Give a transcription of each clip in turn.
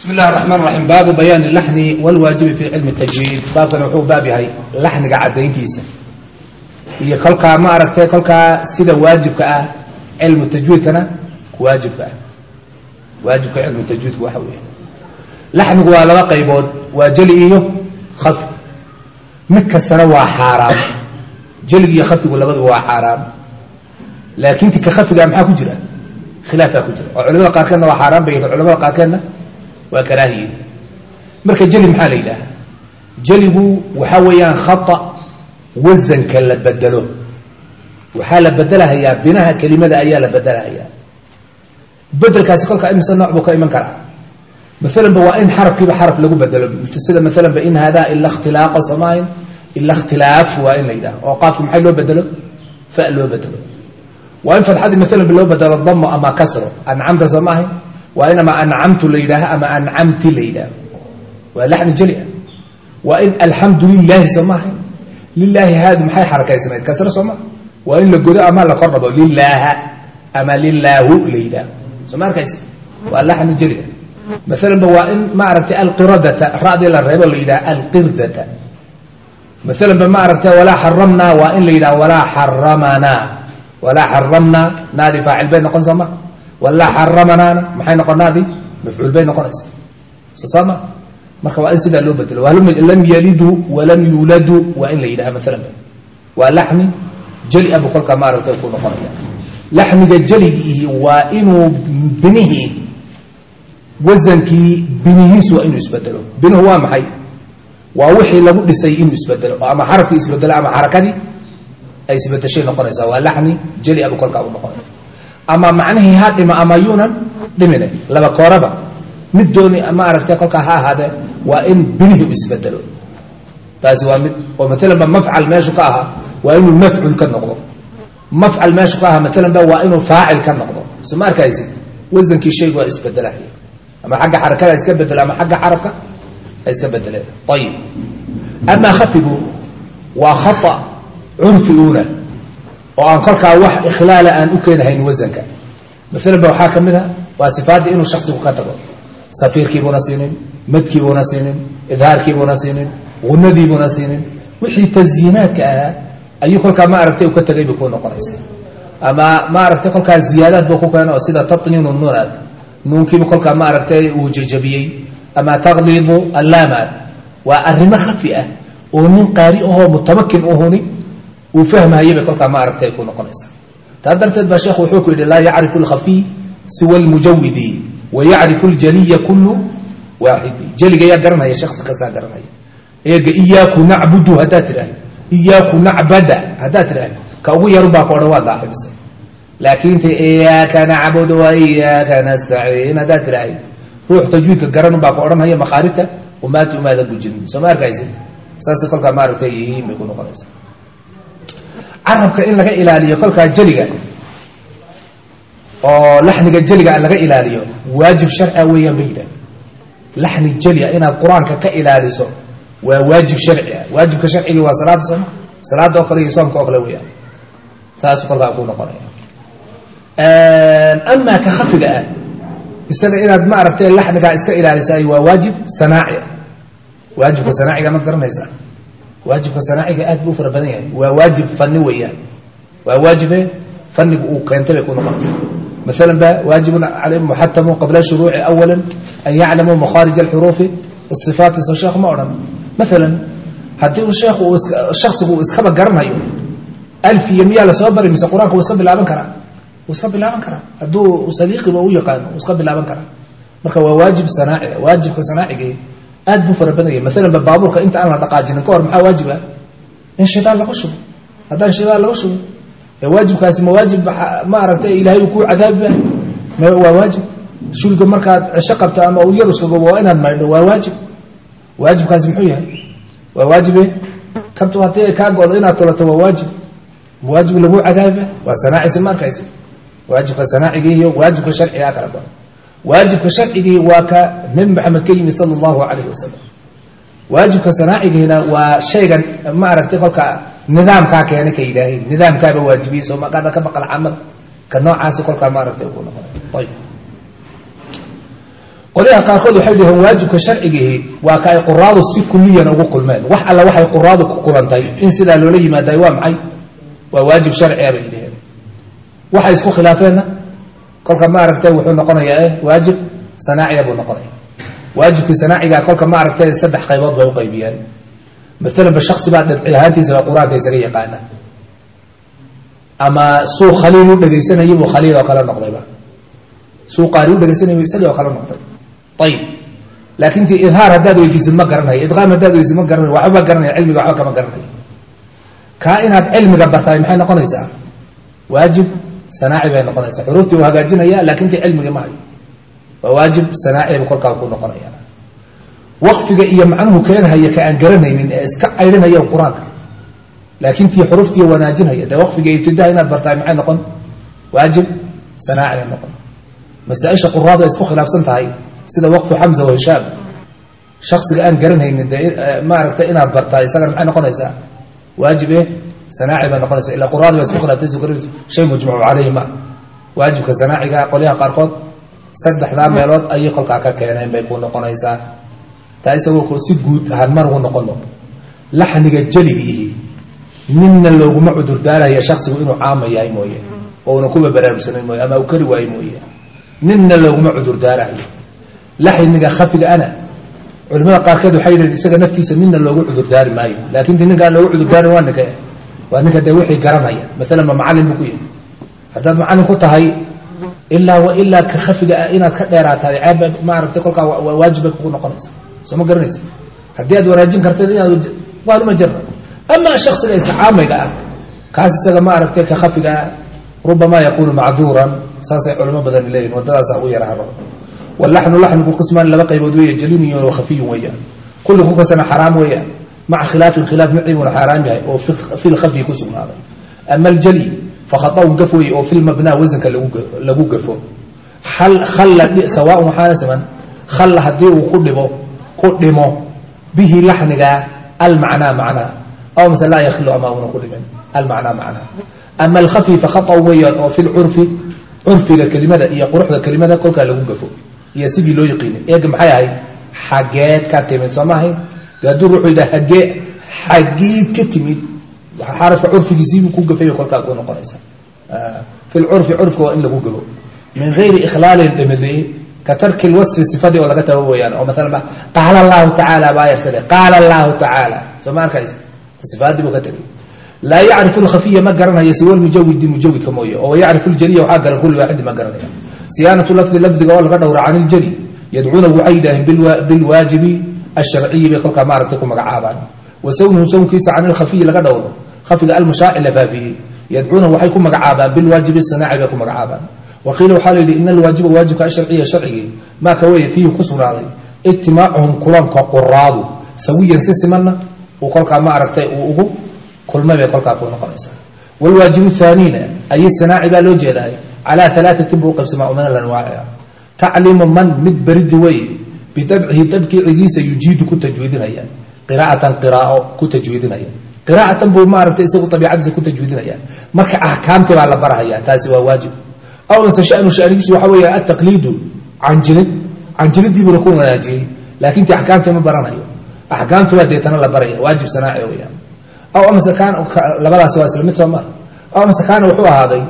bismi illahi raxmaan raxiim baabu bayaani laxni walwaajibi fi cilmi tajwiid. Baabkan wuxuu baab yahay laxniga caddayntiisa. Iyo kolkaa ma aragtay kolkaa sida waajibka ah cilmu tajwiidkana waajibka ah. Waajibka cilmu tajwiidku waxa weeye. Laxnigu waa laba qaybood waa jeli iyo khafi. Mid kastana waa xaaraam. Jeliga iyo khafigu labaduba waa xaaraam. Laakiin tika khafiga maxaa ku jira? Khilaafaa ku jira. Oo culamada qaarkeedna waa xaaraan bay culamada qaarkeedna waa karaahiye marka jeli maxaa la yidhaaha? Jeligu waxaa weeyaan khata wasanka la bedelo. Waxaa la bedelahayaa binaha kelimada ayaa la bedelahayaa. Bedelkaasi kolka imise nooc buu ka iman karaa. Maalanba waa in xarafkiiba xaraf lagu bedelo. Sida maalanba in haadaa ila ikhtilaaqa soomaahin ila ikhtilaaf waa in la yidhaha oo qaafki maxay loo bedelo? Fa loo bedelo. Waa in fadxadii maalanba loo bedelo damo ama kasro ancamta soo maahay waa in ama ancamtu la yidhaaho ama ancamti la yidhaaho waa laxni jeli ah waa in alxamdu lilaahi soo maahay lilaahi haadi maxay xarakaysnayd kasro soo maaha waa in la godo ama la kor dhabo lilaaha ama lilaahu la yidhaaho soo ma arkaysa waa laxni jeli ah maalanba waa in ma aragtay alqiradata radii la reebo la yidhaha alqirdata. Maalanba ma aragtay walaa xaramnaa waa in la yidhaha walaa xaramanaa walaa xaramnaa naadi faacil noqon soo ma walaa xaramanaana maxay noqonaadii mafcuul bay noqonaysa soo saama marka waa in sidaa loo bedelo lam yalidu walam yuuladu waa in la yidhaha maalanba waa laxni jeli abu kolkaa ma aragtay ku noqonaya laxniga jeligiihi waa inuu binihii wasankii binihiisu waa inuu isbedelo binuhu waa maxay? Waa wixii lagu dhisay inuu isbedelo oo ama xarafkii isbedelo ama xarakadii ay isbedeshay noqonaysaa. Waa laxni jeli abu kolkaa u noqonaya ama macnihii ha dhima ama yuunan dhimine laba kooraba. Mid dooni ma aragtay kolkaa ha ahaadee waa in binihii u isbedelo taasi waa mid oo maalanba mafcal meeshu ka ahaa waa inuu mafcul ka noqdo. Mafcal meeshu ka ahaa maalanba waa inuu faacil ka noqdo. Soo ma arkaysi wasankii shaygu waa isbedelahaya ama xagga xarakada iska bedelo ama xagga xarafka ha iska bedeleen ayib amaa khafigu waa khata curfi uuna oo aan kolkaa wax ikhlaala aan u keenahayn wasanka maalanba waxaa ka mid a waa sifaaddii inuu shaksigu ka tago. Safiirkiibuuna siinin madkiibuuna siinin idhaarkiibuuna siinin hunadiibuuna siinin. Wixii tasyiinaadka ahaa ayuu kolkaa ma aragtay u ka tegay bay ku noqonaysa ama ma aragtay kolkaa ziyaadaad buu ku keena oo sida tatniinu nuunaad nuunkiiba kolkaa ma aragtay uu jejabiyey ama takliidu allaamaad. Waa arrimo khafi ah oo nin qaari ahoo mutamakin uhuni uu fahmahayabay kolkaa ma aragtay ku noqonaysa. Taa darteed baa sheekhu wuxuu ku yidhi laa yacrifu alkhafiy siwa almujawidi wa yacrifu aljaliya kullu waaxidi jeliga yaa garanhaya shaksi kastaa garanhaya eega iyaaku nacbudu haddaad tidhaahdo. Iyaaku nacbada haddaad tidhaahdo. Ka ugu yarun baa ku odhan waad daaxibisay laakiin ta iyaaka nacbudu wa iyaaka nastaciin haddaad tidhaahdo. Ruux tajwiidka garanun baa ku odhanhaya makhaarijta umaati umaada gujin soo ma arkaysi saas kolkaa maaragtay yihiin bay ku noqonaysa carabka in laga ilaaliyo kolkaa jeliga oo laxniga jeliga laga ilaaliyo waajib sharcia weeyaan ba yidhah laxni jelia inaad qur'aanka ka ilaaliso waa waajib sharci. Ah waajibka sharcigii waa salaada sooma salaada oo kale iyo soomka oo kale weeyaan. Saas kolkaa ku noqonaya. Amaa ka khafiga ah isaga inaad ma aragtay laxnigaa iska ilaalisaay waa waajib sanaaci. Ah waajibka sanaaciga ma garanaysaa waajibka sanaaciga aad buu u fara badan yahay. Waa waajib fani weeyaan. Waa waajibe fanigu uu keentay bay ku noqonaysaa. Maalan ba waajibun calayhim muxatamu qabla shuruuci awala an yaclamuu makhaarij alxuruufi sifaati soo sheekh ma odhan. Maalan haddii uu sheekhu shaksigu uu iskaba garanayo alfi iyo miyaa la soo bari mise qur'aanka wuu iska bilaaban karaa? Wuu iska bilaaban karaa. Hadduu sadiiqiba u yaqaano wuu iska bilaaban karaa. Marka waa waajib sanaaci waajibka sanaacigii aad buu fara badan yahay baabuurka inta aan la dhaqaajinin ka hor maxaa waajib ah? In shidaal lagu shubo. Haddaan shidaal lagu shubo. Waajibkaasi ma waajib ma aragtay ilaahay uu ku cadaabi waa waajib. Shulga markaad cisho qabto ama uu yaruskagobo waa inaad maydho waa waajib. Waajibkaasi muxuu yahay? Waa waajibe kabtu haddii kaa go'do inaad tolato waa waajib. Waajib lagu cadaabi waa sanaacisi ma arkaysa waajibka sanaacigii iyo waajibka sharcigaa kala badan waajibka sharcigii waa ka nebi maxamed ka yimid sala allahu calayhi wasalam waajibka sanaacigiina waa shaygan ma aragtay kolka nidaamkaa keena ka yidhaaheen nidaamkaaba waajibiyey soo maqaada ka baqal camal. Ka noocaasi kolkaa ma aragtay ku noqonay ayib. Qolyaha qaarkood waxay dhaheen waajibka sharcigihi waa ka ay quraadu si kuliyan ugu kulmeen. Wax alla waxay quraadu ku kulantay. In sidaa loola yimaaday waa maxay? Waa waajib sharciga bay dhaheen waxay isku khilaafeenna kolka maaragtay wuxuu noqonayaa eh waajib sanaaciya buu noqonaya. Waajibkii sanaaciga kolka maaragtay saddex qaybood ba shaksi baa dhabci ahaantiisaba qur'aanka isaga yaqaana. Ama suu khaliil u dhegaysanayay buu khaliil oo kale noqdayba suu qaari u dhegaysanayay isagii oo kale noqday. Ayib laakin ti idhaar haddaad weydiisid ma garanayo idqaam haddaad weydiisid ma garanayo waxba garanaya cilmiga waxba kama garanayo kaa inaad cilmiga bartaay maxay noqonaysaa? Waajib sanaaci bay noqonaysaa. Xuruuftii uu hagaajinaya laakin ti cilmigii ma hayo. Waa waajib sanaacibu kolkaa ku noqonaya. Waqfiga iyo macnuhu keenhaya ka aan garanaynin ee iska caydhinaya qur'aanka. Laakin tii xuruuftii wanaajinhaya dee waqfiga ibtidaha inaad bartaay maxay noqon waajib sanaaci bay noqon. Masaaisha quraadu ay isku khilaafsan tahay sida waqfu xamza wa hishaam. Shaksiga aan garanaynin dee maaragtay inaad bartaa isagana maxay noqonaysaa? Waajib eh sanaaci bay noqonaysa ilaa quraadu ba isku khilaftay shay mujmacu caleyhi ma waajibka sanaaciga qolyaha qaarkood saddexdaa meelood ayay kolkaa ka keeneen bay ku noqonaysaa. Taa isagoo si guud ahaan mar ugu noqono laxniga jeligiihi midna looguma cudurdaaraya shaksigu inuu caama yahay mooye oo una kuba baraarugsanan mooye ama u kari waayo mooye. Midna looguma cudurdaarayo laxniga khafiga ana culimada qaarkeed waxay yidhaheen isaga naftiisa midna loogu cudurdaari maayo laakin ninkaan loogu cudurdaarin waa ninka waa ninka dee wixii garanaya. Maalan ma macallin buu ku yahay haddaad macallin ku tahay ilaa wa ilaa ka khafiga ah inaad ka dheeraatahay ceeb maaragtay kolkaa waa waajib bay kugu noqonaysa soo garanaysa. Haddii aad wanaajin kartid inaad waaluma jara ama shaksiga iska caamayga ah kaas isaga maaragtay ka khafiga ah rubamaa yakunu macduuran saasay culimo badan leeyihiin waddadaasa ugu yara haro walaxnu laxnigu qismaan laba qaybood weeye jaliyun iyo khafiyun weeyaan kulli ku xaraam weeyaan maca khilaafin khilaaf micibuna xaaraam yahay oo fi lkhafyi ku sugnaaday ama aljali fakhaطaun gaf weeye oo fi lmabnaa wasanka lagu gafo sawaaun waxaana siman khalla haddii uu ku dhibo ku dhimo bihi laxniga almacnaa macnaa aw mase laa yakhlu ama una ku dhimin almacnaa macnaa ama alkhafyi fakhaطaun weeyaan oo fi lcurfi curfiga kelimada iyo quruxda kelimada kolkaa lagu gafo iyo sidii loo yaqiinay eega maxay ahayd xageed ka timid soo ma ahayn de hadduu ruuxu yidhaha hagee xagiid ka timid xarafka curfigiisiibuu ku gafay kolkaa ku noqonaysa fi lcurfi curfka waa in lagu gabo. Min gayri ikhlaalin dhamadee ka tarki lwasfi sifadii oo laga tago weyaan oo maalan ba qaala allahu tacaala baa yarsadhe qaala allahu tacaala soo ma arkaysa sifaadii buu ka tegay laa yacrifu lkhafiya ma garanaya siwa lmujawidi mujawidka mooye. Oo yacrifu ljaliya waxaa garan kulli waaxidi ma garanaya. Siyaanatu lafdi lafdiga oo laga dhowra can iljali yadcuunahu waxay yidhaaheen bilwaajibi asharciyi bay kolkaa maaragtay ku magacaabaan wa sawnuhu sawnkiisa can ilkhafiyi laga dhowro khafiga almushaaci la faafiyey yadcuunahu waxay ku magacaabaan bilwaajibi sanaaci bay ku magacaabaan wa qiila waxaa la yidhi ina alwaajiba waajibka asharciya sharcigii maa ka weeye fiihi ku sugnaaday ijtimaacuhum kulanka quraadu sawiyan si simanna uu kolkaa maaragtay uu ugu kulmay bay kolkaa ku noqonaysaa wlwaajibu haaniina ay sanaaci baa loo jeedaay calaa alaatin buu qaybsamaa min alanwaaci tacliimu man mid beridi wey bidabcihi dabkicigiisa yujiidu ku tajwiidinaya qiraa'atan qiraao ku tajwiidinaya qiraa'atan buu maaragtay isagu abiicadiisa ku tajwiidinaya marka axkaamtii baa la barahaya taasi waa waajib aw mase shanu shanigiisu waxa weeye ataqliidu canjilid canjilidiibuna ku wanaajiyey laakin ti axkaamtii ma baranayo axkaamtii baa deetana la baraya waajib sanaaci weyaan aw amase kaan labadaas waa isla mid soo aw amase kaana wuxuu ahaaday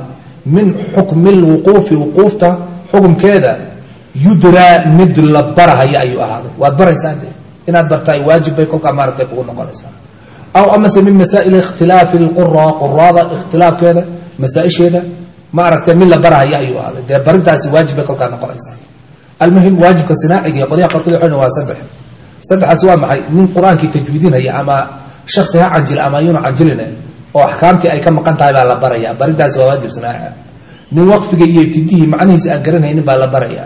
min xukmi lwuquufi wuquufta xukumkeeda yudraa mid la barahaya ayuu ahaaday. Waad baraysaa de inaad bartaay waajib bay kolkaa maaragtay kugu noqonaysaa. Aw amase min masaa'il ikhtilaafi lqura quraada ikhtilaafkeeda masaaisheeda maaragtay mid la barahaya ayuu ahaaday. Dee barintaasi waajib bay kolkaa noqonaysaa. Almuhim waajibka sinaaciga qolyaha waxay waa saddex. Saddexaasi waa maxay? Nin qur'aankii tajwiidinaya ama shaksi ha canjila ama ayuuna canjilina oo axkaamtii ay ka maqan tahay baa la baraya. Barintaasi waa waajib sanaaci ah nin waqfiga iyo ibtidihii macnihiisa aan garanaynin baa la baraya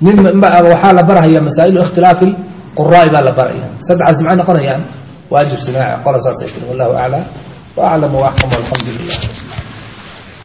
nin waxaa la barahaya masaa'ilu ikhtilaafi quraai baa la baraya. Saddexaas maxay noqonayaan waajib sanaaci qola saasay tiri. Wallahu aclaa wa aclam wa axkam alxamdu lilah